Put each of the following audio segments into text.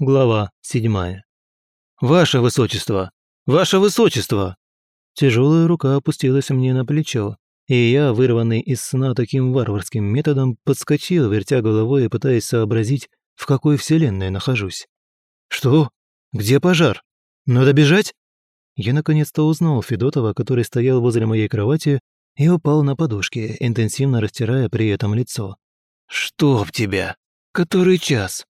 Глава седьмая. «Ваше Высочество! Ваше Высочество!» Тяжелая рука опустилась мне на плечо, и я, вырванный из сна таким варварским методом, подскочил, вертя головой и пытаясь сообразить, в какой вселенной нахожусь. «Что? Где пожар? Надо бежать?» Я наконец-то узнал Федотова, который стоял возле моей кровати и упал на подушке, интенсивно растирая при этом лицо. «Чтоб тебя! Который час?»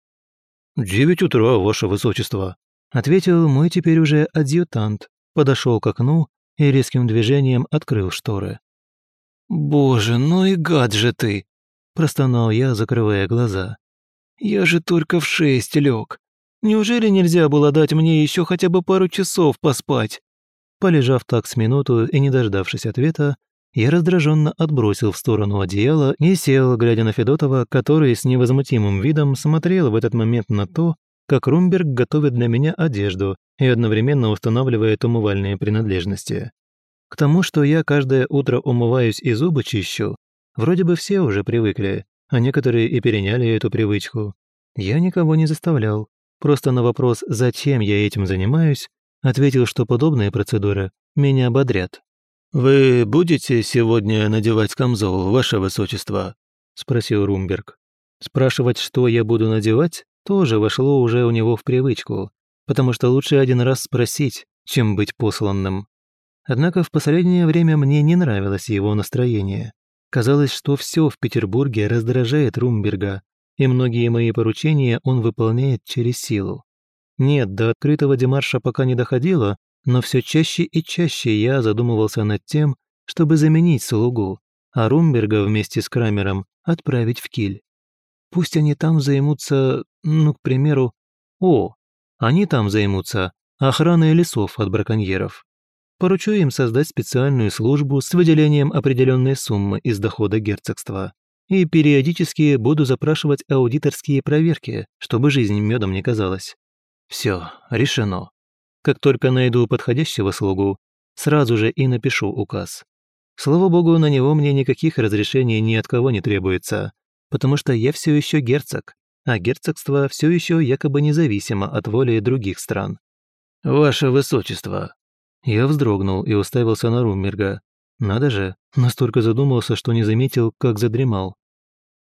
«Девять утра, ваше высочество», — ответил мой теперь уже адъютант, подошел к окну и резким движением открыл шторы. «Боже, ну и гад же ты!» – простонал я, закрывая глаза. «Я же только в шесть лег. Неужели нельзя было дать мне еще хотя бы пару часов поспать?» Полежав так с минуту и не дождавшись ответа, я раздраженно отбросил в сторону одеяло и сел, глядя на Федотова, который с невозмутимым видом смотрел в этот момент на то, как Румберг готовит для меня одежду и одновременно устанавливает умывальные принадлежности. К тому, что я каждое утро умываюсь и зубы чищу, вроде бы все уже привыкли, а некоторые и переняли эту привычку. Я никого не заставлял, просто на вопрос «зачем я этим занимаюсь?» ответил, что подобные процедуры меня бодрят. «Вы будете сегодня надевать камзол, ваше высочество?» – спросил Румберг. Спрашивать, что я буду надевать, тоже вошло уже у него в привычку, потому что лучше один раз спросить, чем быть посланным. Однако в последнее время мне не нравилось его настроение. Казалось, что все в Петербурге раздражает Румберга, и многие мои поручения он выполняет через силу. Нет, до открытого демарша пока не доходило, но все чаще и чаще я задумывался над тем, чтобы заменить слугу, а Румберга вместе с Крамером отправить в Киль. Пусть они там займутся, ну, к примеру, о, они там займутся охраной лесов от браконьеров. Поручу им создать специальную службу с выделением определенной суммы из дохода герцогства. И периодически буду запрашивать аудиторские проверки, чтобы жизнь медом не казалась. Все, решено. Как только найду подходящего слугу, сразу же и напишу указ. Слава богу, на него мне никаких разрешений ни от кого не требуется, потому что я все еще герцог, а герцогство все еще якобы независимо от воли других стран. «Ваше Высочество!» Я вздрогнул и уставился на Руммерга. Надо же, настолько задумался, что не заметил, как задремал.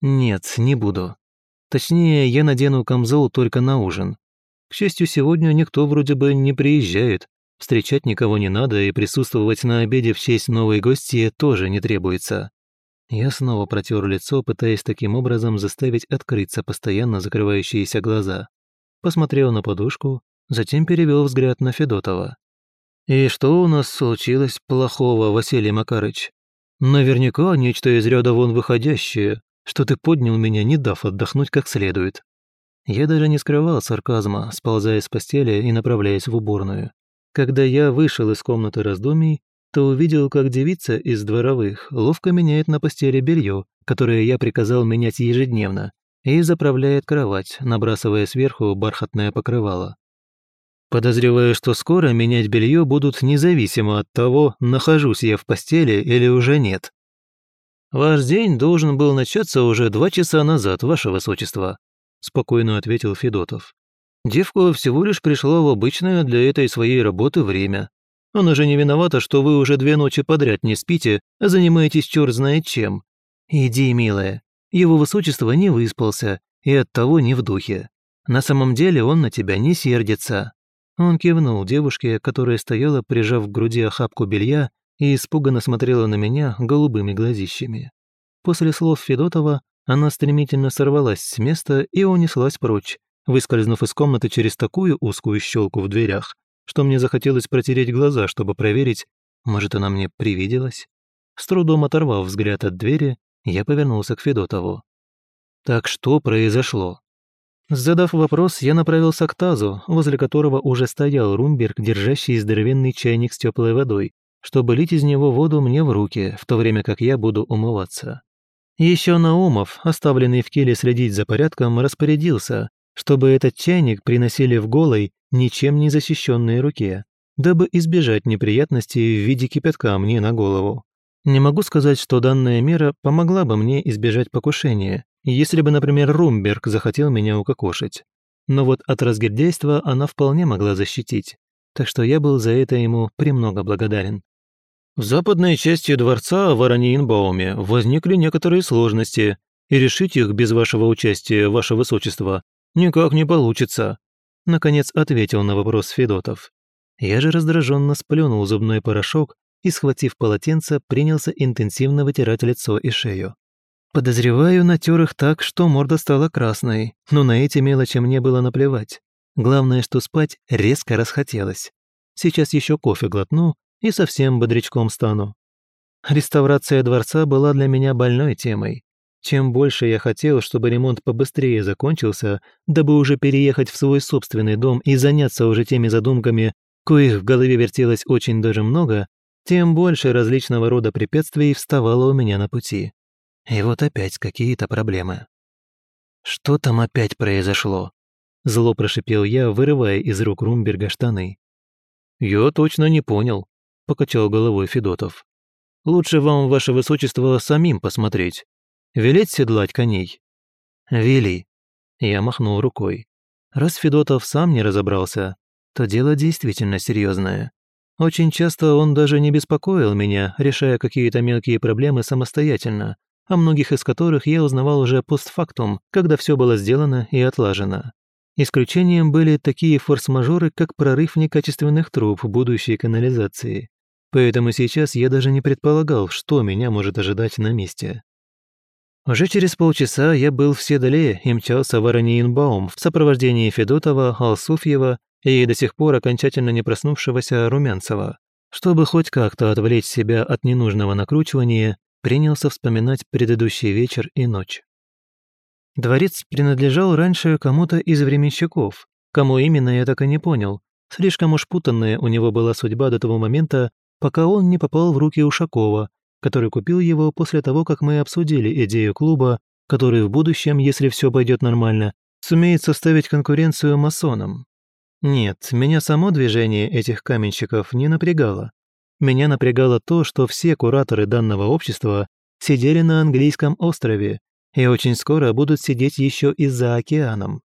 «Нет, не буду. Точнее, я надену камзол только на ужин. К счастью, сегодня никто вроде бы не приезжает. Встречать никого не надо, и присутствовать на обеде в честь новой гости тоже не требуется. Я снова протер лицо, пытаясь таким образом заставить открыться постоянно закрывающиеся глаза. Посмотрел на подушку, затем перевел взгляд на Федотова. «И что у нас случилось плохого, Василий Макарыч? Наверняка нечто из ряда вон выходящее, что ты поднял меня, не дав отдохнуть как следует». Я даже не скрывал сарказма, сползая с постели и направляясь в уборную. Когда я вышел из комнаты раздумий, то увидел, как девица из дворовых ловко меняет на постели белье, которое я приказал менять ежедневно, и заправляет кровать, набрасывая сверху бархатное покрывало. Подозреваю, что скоро менять белье будут независимо от того, нахожусь я в постели или уже нет. Ваш день должен был начаться уже два часа назад, ваше высочество спокойно ответил Федотов. Девка всего лишь пришла в обычное для этой своей работы время. Она же не виновата, что вы уже две ночи подряд не спите, а занимаетесь черт знает чем. Иди, милая. Его высочество не выспался и оттого не в духе. На самом деле он на тебя не сердится». Он кивнул девушке, которая стояла, прижав к груди охапку белья и испуганно смотрела на меня голубыми глазищами. После слов Федотова она стремительно сорвалась с места и унеслась прочь, выскользнув из комнаты через такую узкую щелку в дверях, что мне захотелось протереть глаза, чтобы проверить, может, она мне привиделась. С трудом оторвав взгляд от двери, я повернулся к Федотову. Так что произошло? Задав вопрос, я направился к тазу, возле которого уже стоял Румберг, держащий здоровенный чайник с теплой водой, чтобы лить из него воду мне в руки, в то время как я буду умываться. Еще Наумов, оставленный в келе следить за порядком, распорядился, чтобы этот чайник приносили в голой, ничем не защищенной руке, дабы избежать неприятностей в виде кипятка мне на голову. Не могу сказать, что данная мера помогла бы мне избежать покушения, если бы, например, Румберг захотел меня укокошить. но вот от разгильдяйства она вполне могла защитить, так что я был за это ему премного благодарен. В западной части дворца в Араньинбауме возникли некоторые сложности, и решить их без вашего участия, ваше высочество, никак не получится», наконец ответил на вопрос Федотов. Я же раздраженно сплюнул зубной порошок и, схватив полотенце, принялся интенсивно вытирать лицо и шею. Подозреваю, натер их так, что морда стала красной, но на эти мелочи мне было наплевать. Главное, что спать резко расхотелось. Сейчас еще кофе глотну и совсем бодрячком стану. Реставрация дворца была для меня больной темой. Чем больше я хотел, чтобы ремонт побыстрее закончился, дабы уже переехать в свой собственный дом и заняться уже теми задумками, коих в голове вертелось очень даже много, тем больше различного рода препятствий вставало у меня на пути. И вот опять какие-то проблемы. «Что там опять произошло?» Зло прошипел я, вырывая из рук Румберга штаны. «Я точно не понял», — покачал головой Федотов. «Лучше вам, ваше высочество, самим посмотреть. Велеть седлать коней?» «Вели». Я махнул рукой. Раз Федотов сам не разобрался, то дело действительно серьезное. Очень часто он даже не беспокоил меня, решая какие-то мелкие проблемы самостоятельно, о многих из которых я узнавал уже постфактум, когда все было сделано и отлажено. Исключением были такие форс-мажоры, как прорыв некачественных труб будущей канализации. Поэтому сейчас я даже не предполагал, что меня может ожидать на месте. Уже через полчаса я был в Седале и мчался в Араньинбаум в сопровождении Федотова, Алсуфьева и до сих пор окончательно не проснувшегося Румянцева. Чтобы хоть как-то отвлечь себя от ненужного накручивания, принялся вспоминать предыдущий вечер и ночь. Дворец принадлежал раньше кому-то из временщиков. Кому именно, я так и не понял. Слишком уж путанная у него была судьба до того момента, пока он не попал в руки Ушакова, который купил его после того, как мы обсудили идею клуба, который в будущем, если все пойдет нормально, сумеет составить конкуренцию масонам. Нет, меня само движение этих каменщиков не напрягало. Меня напрягало то, что все кураторы данного общества сидели на английском острове и очень скоро будут сидеть еще и за океаном.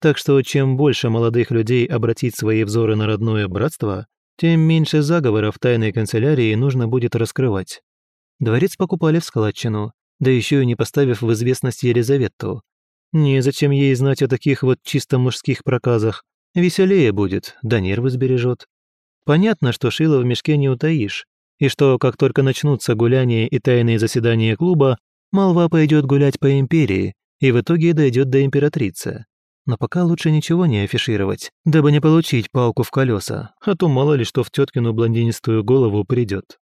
Так что чем больше молодых людей обратить свои взоры на родное братство, тем меньше заговоров тайной канцелярии нужно будет раскрывать. Дворец покупали в складчину, да еще и не поставив в известность Елизавету. Незачем ей знать о таких вот чисто мужских проказах. Веселее будет, да нервы сбережет. Понятно, что шило в мешке не утаишь, и что, как только начнутся гуляния и тайные заседания клуба, молва пойдет гулять по империи и в итоге дойдет до императрицы. Но пока лучше ничего не афишировать, дабы не получить палку в колеса, а то мало ли что в теткину блондинистую голову придет.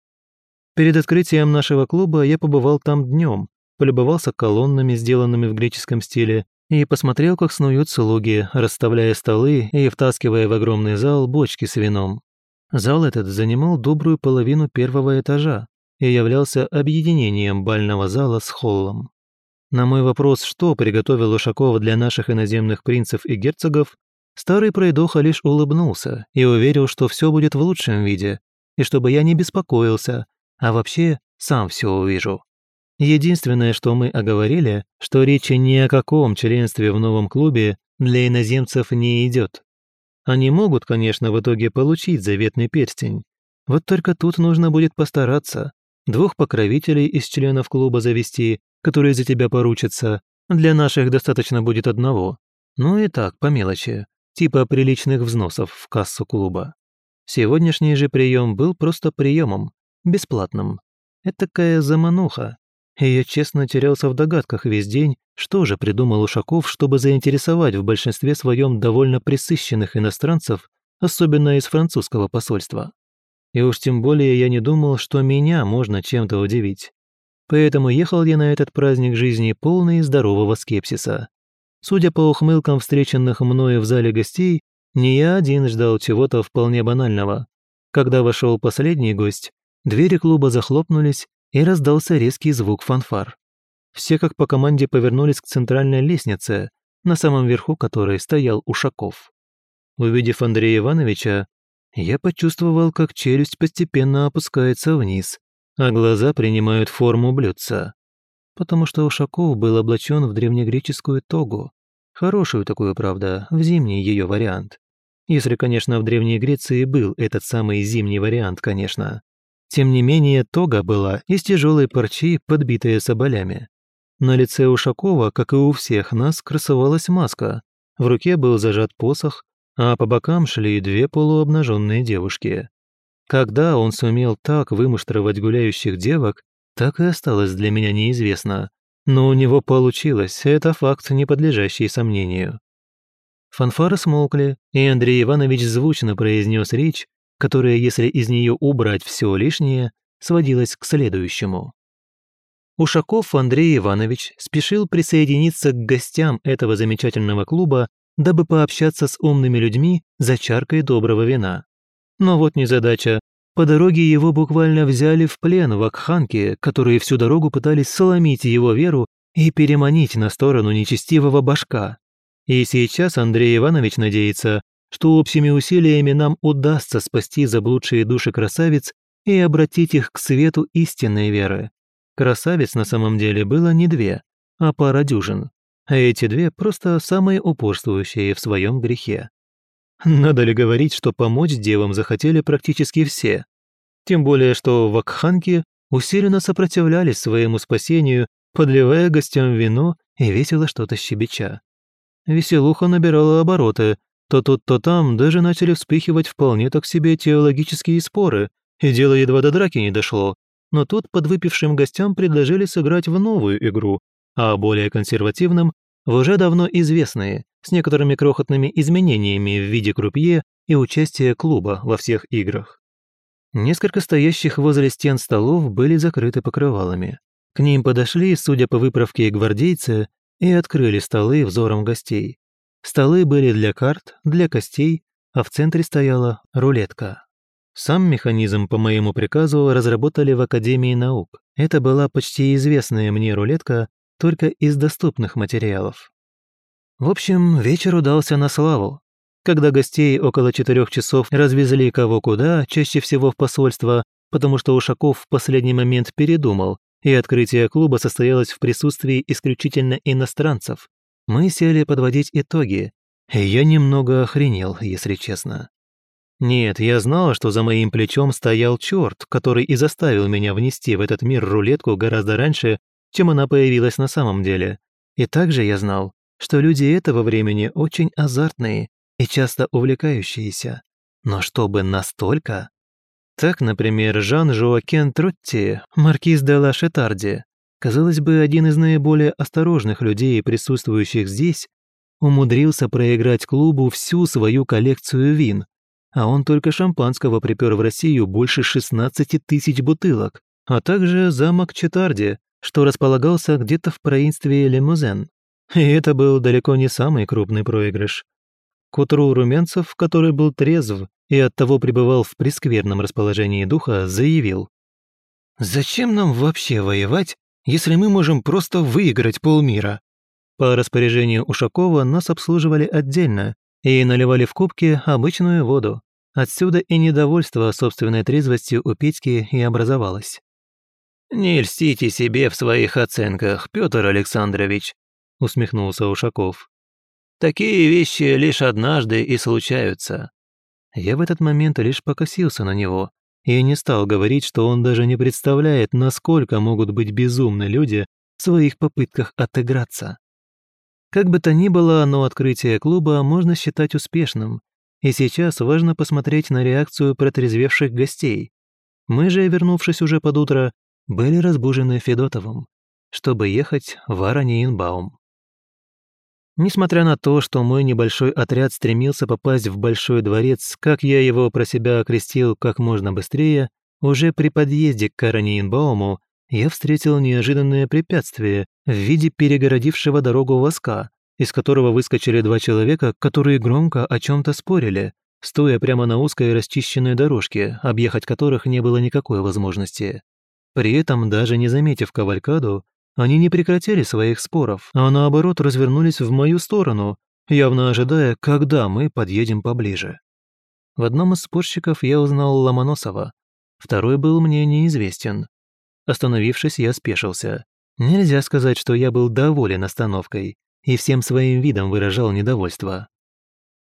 Перед открытием нашего клуба я побывал там днем, полюбовался колоннами, сделанными в греческом стиле, и посмотрел, как снуют слуги, расставляя столы и втаскивая в огромный зал бочки с вином. Зал этот занимал добрую половину первого этажа и являлся объединением бального зала с холлом. На мой вопрос, что приготовил Ушаков для наших иноземных принцев и герцогов, старый пройдоха лишь улыбнулся и уверил, что все будет в лучшем виде, и чтобы я не беспокоился, а вообще сам все увижу. Единственное, что мы оговорили, что речи ни о каком членстве в новом клубе для иноземцев не идет. Они могут, конечно, в итоге получить заветный перстень. Вот только тут нужно будет постараться. Двух покровителей из членов клуба завести, которые за тебя поручатся. Для наших достаточно будет одного. Ну и так, по мелочи, типа приличных взносов в кассу клуба. Сегодняшний же прием был просто приемом, бесплатным. Этакая замануха. И я честно терялся в догадках весь день, что же придумал Ушаков, чтобы заинтересовать в большинстве своем довольно присыщенных иностранцев, особенно из французского посольства. И уж тем более я не думал, что меня можно чем-то удивить. Поэтому ехал я на этот праздник жизни полный здорового скепсиса. Судя по ухмылкам встреченных мною в зале гостей, не я один ждал чего-то вполне банального. Когда вошел последний гость, двери клуба захлопнулись, и раздался резкий звук фанфар. Все как по команде повернулись к центральной лестнице, на самом верху которой стоял Ушаков. Увидев Андрея Ивановича, я почувствовал, как челюсть постепенно опускается вниз, а глаза принимают форму блюдца. Потому что Ушаков был облачен в древнегреческую тогу, Хорошую такую, правда, в зимний ее вариант. Если, конечно, в Древней Греции был этот самый зимний вариант, конечно. Тем не менее, тога была из тяжелой парчи, подбитая соболями. На лице Ушакова, как и у всех нас, красовалась маска. В руке был зажат посох, а по бокам шли две полуобнаженные девушки. Когда он сумел так вымуштровать гуляющих девок, так и осталось для меня неизвестно. Но у него получилось, это факт, не подлежащий сомнению. Фанфары смолкли, и Андрей Иванович звучно произнес речь, которая, если из нее убрать все лишнее, сводилась к следующему. Ушаков Андрей Иванович спешил присоединиться к гостям этого замечательного клуба, дабы пообщаться с умными людьми за чаркой доброго вина. Но вот незадача. По дороге его буквально взяли в плен в Акханке, которые всю дорогу пытались соломить его веру и переманить на сторону нечестивого башка. И сейчас Андрей Иванович надеется, что общими усилиями нам удастся спасти заблудшие души красавиц и обратить их к свету истинной веры. Красавиц на самом деле было не две, а пара дюжин. А эти две просто самые упорствующие в своем грехе. Надо ли говорить, что помочь девам захотели практически все? Тем более, что вакханки усиленно сопротивлялись своему спасению, подливая гостям вино и весело что-то щебеча. Веселуха набирала обороты, то тут, то там даже начали вспыхивать вполне так себе теологические споры, и дело едва до драки не дошло, но тут подвыпившим гостям предложили сыграть в новую игру, а более консервативным – в уже давно известные, с некоторыми крохотными изменениями в виде крупье и участия клуба во всех играх. Несколько стоящих возле стен столов были закрыты покрывалами. К ним подошли, судя по выправке, гвардейцы и открыли столы взором гостей. Столы были для карт, для костей, а в центре стояла рулетка. Сам механизм по моему приказу разработали в Академии наук. Это была почти известная мне рулетка, только из доступных материалов. В общем, вечер удался на славу. Когда гостей около четырех часов развезли кого куда, чаще всего в посольство, потому что Ушаков в последний момент передумал, и открытие клуба состоялось в присутствии исключительно иностранцев, мы сели подводить итоги, я немного охренел, если честно. Нет, я знал, что за моим плечом стоял черт, который и заставил меня внести в этот мир рулетку гораздо раньше, чем она появилась на самом деле. И также я знал, что люди этого времени очень азартные и часто увлекающиеся. Но чтобы настолько? Так, например, Жан-Жоакен Тротти, маркиз де ла Шетарди, казалось бы, один из наиболее осторожных людей, присутствующих здесь, умудрился проиграть клубу всю свою коллекцию вин, а он только шампанского припер в Россию больше 16 тысяч бутылок, а также замок Четарди, что располагался где-то в провинции Лемузен. И это был далеко не самый крупный проигрыш. К утру Румянцев, который был трезв и оттого пребывал в прескверном расположении духа, заявил. «Зачем нам вообще воевать, если мы можем просто выиграть полмира?» По распоряжению Ушакова нас обслуживали отдельно и наливали в кубки обычную воду. Отсюда и недовольство собственной трезвостью у Петьки и образовалось. «Не льстите себе в своих оценках, Петр Александрович», — усмехнулся Ушаков. «Такие вещи лишь однажды и случаются». Я в этот момент лишь покосился на него и не стал говорить, что он даже не представляет, насколько могут быть безумны люди в своих попытках отыграться. Как бы то ни было, но открытие клуба можно считать успешным, и сейчас важно посмотреть на реакцию протрезвевших гостей. Мы же, вернувшись уже под утро, были разбужены Федотовым, чтобы ехать в Араньинбаум. Несмотря на то, что мой небольшой отряд стремился попасть в Большой дворец, как я его про себя окрестил как можно быстрее, уже при подъезде к Араньинбауму я встретил неожиданное препятствие в виде перегородившего дорогу воска, из которого выскочили два человека, которые громко о чем-то спорили, стоя прямо на узкой расчищенной дорожке, объехать которых не было никакой возможности. При этом, даже не заметив кавалькаду, они не прекратили своих споров, а наоборот развернулись в мою сторону, явно ожидая, когда мы подъедем поближе. В одном из спорщиков я узнал Ломоносова, второй был мне неизвестен. Остановившись, я спешился. Нельзя сказать, что я был доволен остановкой, и всем своим видом выражал недовольство.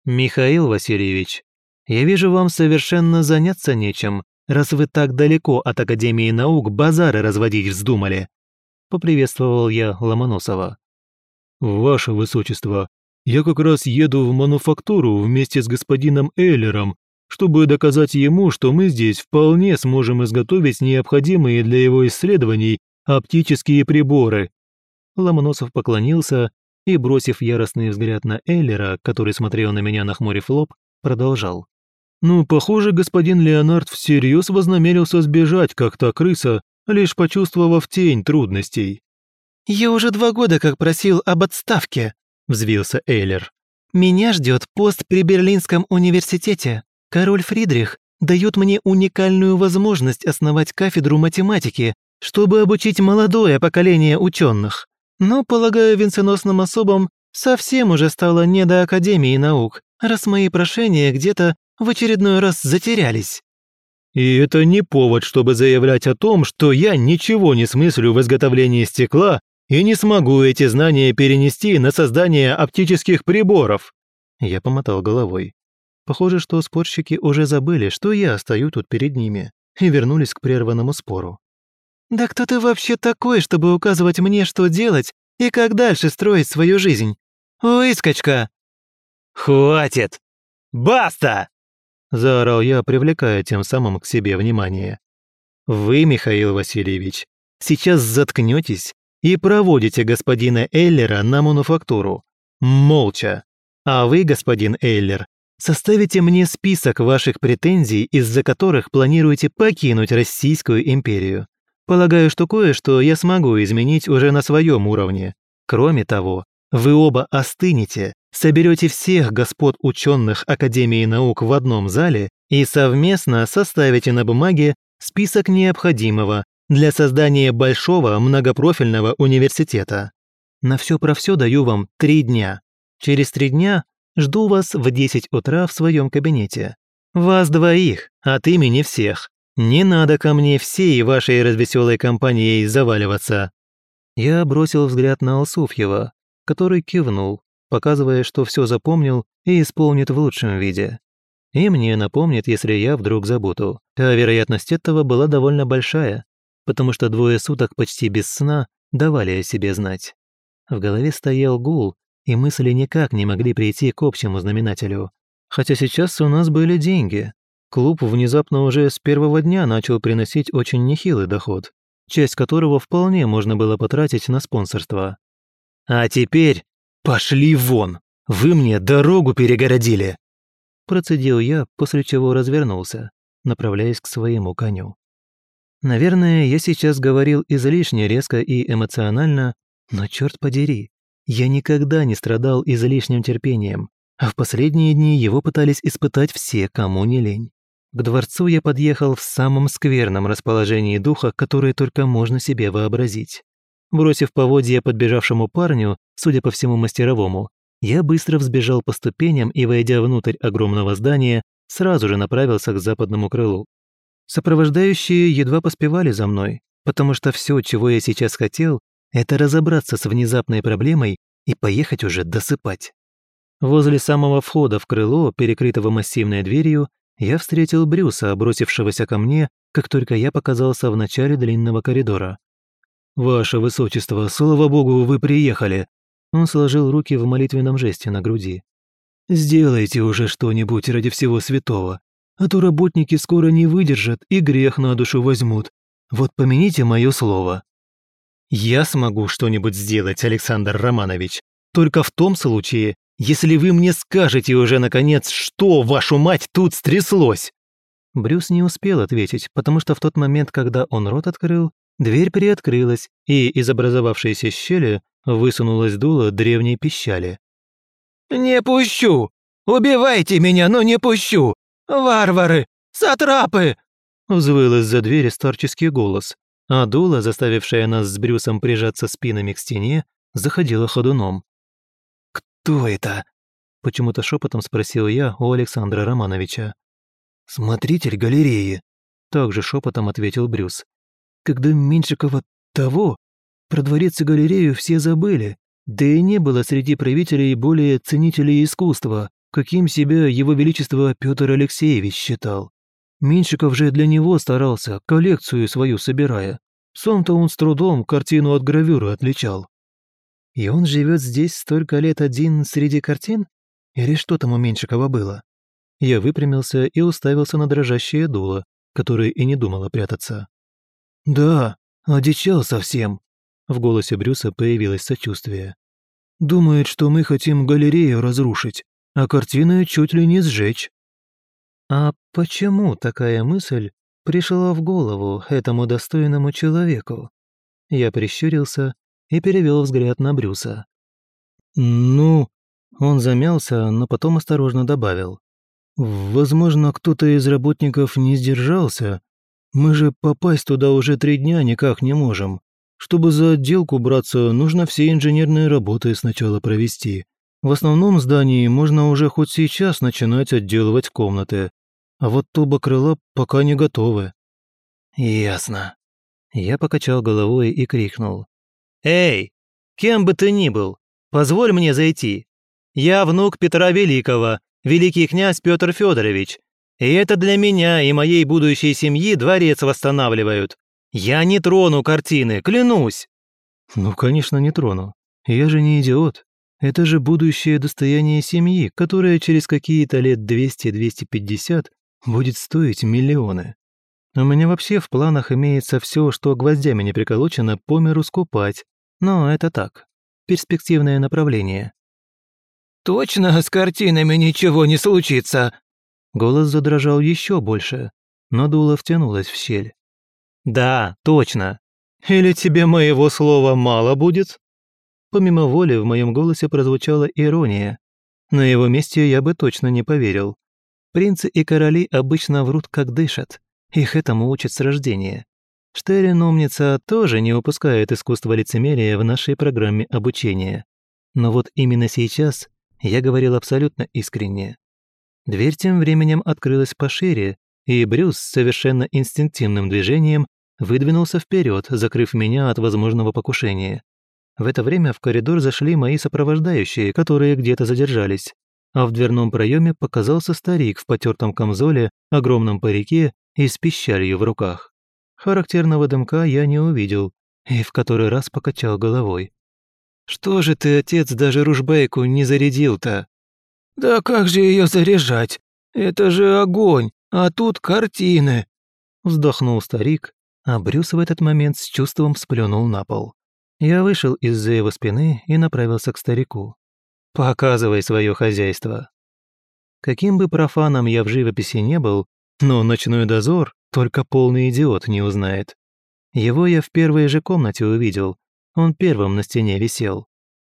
«Михаил Васильевич, я вижу, вам совершенно заняться нечем, раз вы так далеко от Академии наук базары разводить вздумали», поприветствовал я Ломоносова. «Ваше Высочество, я как раз еду в мануфактуру вместе с господином Эйлером, чтобы доказать ему, что мы здесь вполне сможем изготовить необходимые для его исследований оптические приборы». Ломоносов поклонился и, бросив яростный взгляд на Эйлера, который смотрел на меня нахмурив лоб, продолжал. «Ну, похоже, господин Леонард всерьез вознамерился сбежать, как та крыса, лишь почувствовав тень трудностей». «Я уже два года как просил об отставке», – взвился Эйлер. «Меня ждет пост при Берлинском университете. Король Фридрих дает мне уникальную возможность основать кафедру математики, чтобы обучить молодое поколение ученых. Но, полагаю, венценосным особам совсем уже стало не до Академии наук, раз мои прошения где-то в очередной раз затерялись. И это не повод, чтобы заявлять о том, что я ничего не смыслю в изготовлении стекла и не смогу эти знания перенести на создание оптических приборов. Я помотал головой. Похоже, что спорщики уже забыли, что я стою тут перед ними, и вернулись к прерванному спору. «Да кто ты вообще такой, чтобы указывать мне, что делать и как дальше строить свою жизнь? Выскочка!» «Хватит! Баста!» Заорал я, привлекая тем самым к себе внимание. «Вы, Михаил Васильевич, сейчас заткнетесь и проводите господина Эйлера на мануфактуру. Молча. А вы, господин Эйлер, составите мне список ваших претензий, из-за которых планируете покинуть Российскую империю. Полагаю, что кое-что я смогу изменить уже на своем уровне. Кроме того, вы оба остынете, соберете всех господ ученых Академии наук в одном зале и совместно составите на бумаге список необходимого для создания большого многопрофильного университета. На все про все даю вам три дня. Через три дня жду вас в 10 утра в своем кабинете. Вас двоих, от имени всех. Не надо ко мне всей вашей развеселой компанией заваливаться». Я бросил взгляд на Алсуфьева, который кивнул, показывая, что все запомнил и исполнит в лучшем виде. И мне напомнит, если я вдруг забуду. А вероятность этого была довольно большая, потому что двое суток почти без сна давали о себе знать. В голове стоял гул, и мысли никак не могли прийти к общему знаменателю. Хотя сейчас у нас были деньги, Клуб внезапно уже с первого дня начал приносить очень нехилый доход, часть которого вполне можно было потратить на спонсорство. «А теперь пошли вон! Вы мне дорогу перегородили!» Процедил я, после чего развернулся, направляясь к своему коню. Наверное, я сейчас говорил излишне резко и эмоционально, но черт подери, я никогда не страдал излишним терпением, а в последние дни его пытались испытать все, кому не лень. К дворцу я подъехал в самом скверном расположении духа, которое только можно себе вообразить. Бросив поводья подбежавшему парню, судя по всему мастеровому, я быстро взбежал по ступеням и, войдя внутрь огромного здания, сразу же направился к западному крылу. Сопровождающие едва поспевали за мной, потому что все, чего я сейчас хотел, это разобраться с внезапной проблемой и поехать уже досыпать. Возле самого входа в крыло, перекрытого массивной дверью, я встретил Брюса, бросившегося ко мне, как только я показался в начале длинного коридора. «Ваше Высочество, слава богу, вы приехали!» Он сложил руки в молитвенном жесте на груди. «Сделайте уже что-нибудь ради всего святого, а то работники скоро не выдержат и грех на душу возьмут. Вот помяните мое слово». «Я смогу что-нибудь сделать, Александр Романович, только в том случае, если вы мне скажете уже, наконец, что, вашу мать, тут стряслось!» Брюс не успел ответить, потому что в тот момент, когда он рот открыл, дверь приоткрылась, и из образовавшейся щели высунулась дуло древней пищали. «Не пущу! Убивайте меня, но не пущу! Варвары! Сатрапы!» Взвыл из-за двери старческий голос, а дуло, заставившая нас с Брюсом прижаться спинами к стене, заходила ходуном. «Кто это?» – почему-то шепотом спросил я у Александра Романовича. «Смотритель галереи», – также шепотом ответил Брюс. «Когда Меньшикова того, про дворец и галерею все забыли, Да и не было среди правителей более ценителей искусства, каким себя его величество Петр Алексеевич считал. Меньшиков же для него старался, коллекцию свою собирая. Сам-то он с трудом картину от гравюры отличал. И он живет здесь столько лет один среди картин? Или что там у Меньшикова было? Я выпрямился и уставился на дрожащее дуло, которое и не думало прятаться. «Да, одичал совсем», — в голосе Брюса появилось сочувствие. «Думает, что мы хотим галерею разрушить, а картины чуть ли не сжечь». «А почему такая мысль пришла в голову этому достойному человеку?» Я прищурился и перевел взгляд на Брюса. «Ну...» Он замялся, но потом осторожно добавил. «Возможно, кто-то из работников не сдержался. Мы же попасть туда уже три дня никак не можем. Чтобы за отделку браться, нужно все инженерные работы сначала провести. В основном здании можно уже хоть сейчас начинать отделывать комнаты. А вот туба крыла пока не готовы». «Ясно». Я покачал головой и крикнул. «Эй, кем бы ты ни был, позволь мне зайти. Я внук Петра Великого, великий князь Петр Федорович. И это для меня и моей будущей семьи дворец восстанавливают. Я не трону картины, клянусь!» «Ну, конечно, не трону. Я же не идиот. Это же будущее достояние семьи, которое через какие-то лет 200-250 будет стоить миллионы. У меня вообще в планах имеется все, что гвоздями не приколочено, по миру скупать, но это так, перспективное направление. «Точно с картинами ничего не случится?» Голос задрожал еще больше, но дуло втянулось в щель. «Да, точно. Или тебе моего слова мало будет?» Помимо воли в моем голосе прозвучала ирония. На его месте я бы точно не поверил. Принцы и короли обычно врут, как дышат. Их этому учат с рождения. Штерин умница тоже не упускает искусство лицемерия в нашей программе обучения. Но вот именно сейчас я говорил абсолютно искренне. Дверь тем временем открылась пошире, и Брюс совершенно инстинктивным движением выдвинулся вперед, закрыв меня от возможного покушения. В это время в коридор зашли мои сопровождающие, которые где-то задержались. А в дверном проеме показался старик в потертом камзоле, огромном парике и с пищалью в руках. Характерного дымка я не увидел и в который раз покачал головой. «Что же ты, отец, даже ружбейку не зарядил-то?» «Да как же ее заряжать? Это же огонь, а тут картины!» Вздохнул старик, а Брюс в этот момент с чувством сплюнул на пол. Я вышел из-за его спины и направился к старику. «Показывай свое хозяйство». Каким бы профаном я в живописи не был, но ночной дозор только полный идиот не узнает. Его я в первой же комнате увидел. Он первым на стене висел.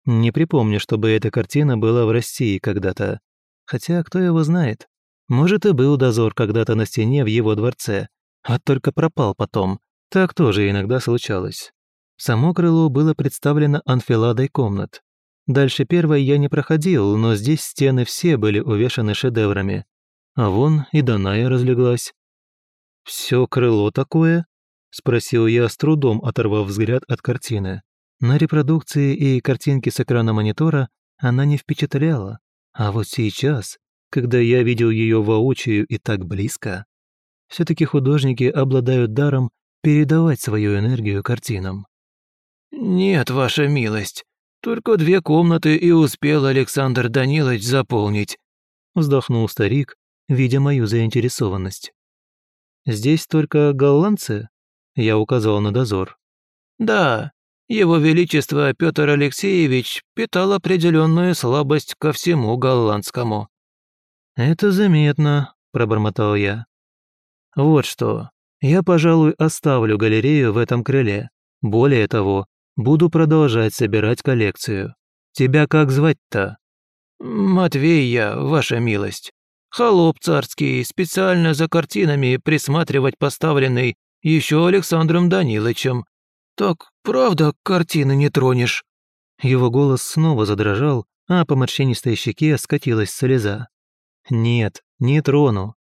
Не припомню, чтобы эта картина была в России когда-то. Хотя, кто его знает? Может, и был дозор когда-то на стене в его дворце, а только пропал потом. Так тоже иногда случалось. Само крыло было представлено анфиладой комнат. Дальше первой я не проходил, но здесь стены все были увешаны шедеврами. А вон и Даная разлеглась. «Все крыло такое?» – спросил я, с трудом оторвав взгляд от картины. На репродукции и картинки с экрана монитора она не впечатляла, а вот сейчас, когда я видел ее воочию и так близко, все таки художники обладают даром передавать свою энергию картинам. «Нет, ваша милость, только две комнаты и успел Александр Данилович заполнить», вздохнул старик, видя мою заинтересованность. «Здесь только голландцы?» Я указал на дозор. «Да, его Величество Петр Алексеевич питал определенную слабость ко всему голландскому». «Это заметно», – пробормотал я. «Вот что, я, пожалуй, оставлю галерею в этом крыле. Более того, буду продолжать собирать коллекцию. Тебя как звать-то?» «Матвей я, ваша милость». Холоп царский, специально за картинами присматривать поставленный еще Александром Данилычем. Так, правда, картины не тронешь?» Его голос снова задрожал, а по морщинистой щеке скатилась слеза. «Нет, не трону.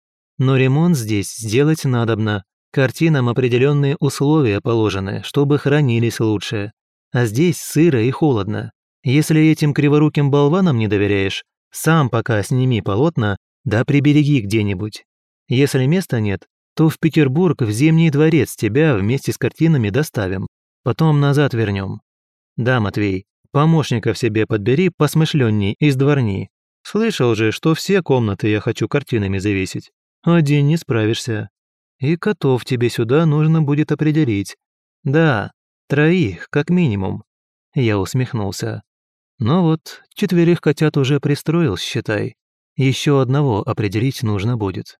Но ремонт здесь сделать надобно. Картинам определенные условия положены, чтобы хранились лучше. А здесь сыро и холодно. Если этим криворуким болванам не доверяешь, сам пока сними полотна, да прибереги где-нибудь. Если места нет, то в Петербург в Зимний дворец тебя вместе с картинами доставим. Потом назад вернем. Да, Матвей, помощников себе подбери посмышленней из дворни. Слышал же, что все комнаты я хочу картинами завесить. Один не справишься. И котов тебе сюда нужно будет определить. Да, троих, как минимум. Я усмехнулся. Но вот четверых котят уже пристроил, считай. Еще одного определить нужно будет.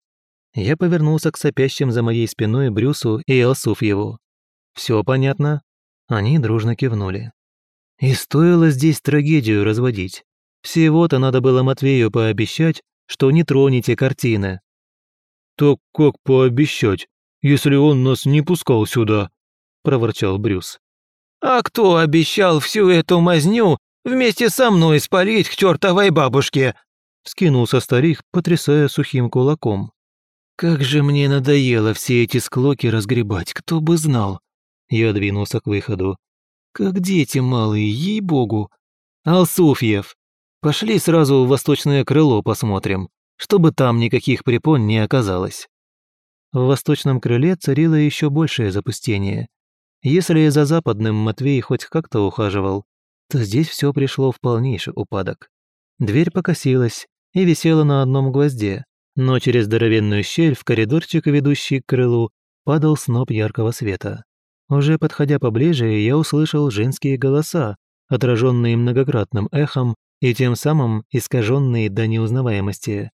Я повернулся к сопящим за моей спиной Брюсу и его. Все понятно?» Они дружно кивнули. И стоило здесь трагедию разводить. Всего-то надо было Матвею пообещать, что не тронете картины. «Так как пообещать, если он нас не пускал сюда?» – проворчал Брюс. «А кто обещал всю эту мазню вместе со мной спалить к чертовой бабушке?» – скинулся старик, потрясая сухим кулаком. «Как же мне надоело все эти склоки разгребать, кто бы знал!» Я двинулся к выходу. «Как дети малые, ей-богу!» «Алсуфьев, пошли сразу в восточное крыло посмотрим, чтобы там никаких препон не оказалось». В восточном крыле царило еще большее запустение. Если за западным Матвей хоть как-то ухаживал, то здесь все пришло в полнейший упадок. Дверь покосилась и висела на одном гвозде, но через здоровенную щель в коридорчик, ведущий к крылу, падал сноп яркого света. Уже подходя поближе, я услышал женские голоса, отраженные многократным эхом и тем самым искаженные до неузнаваемости.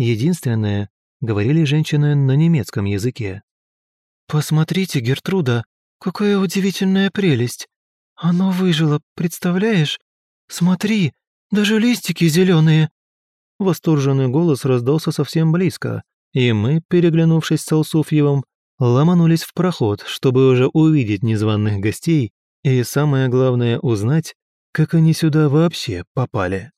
Единственное, говорили женщины на немецком языке. «Посмотрите, Гертруда, какая удивительная прелесть! Оно выжило, представляешь? Смотри, даже листики зеленые. Восторженный голос раздался совсем близко, и мы, переглянувшись с Алсуфьевым, ломанулись в проход, чтобы уже увидеть незваных гостей и, самое главное, узнать, как они сюда вообще попали.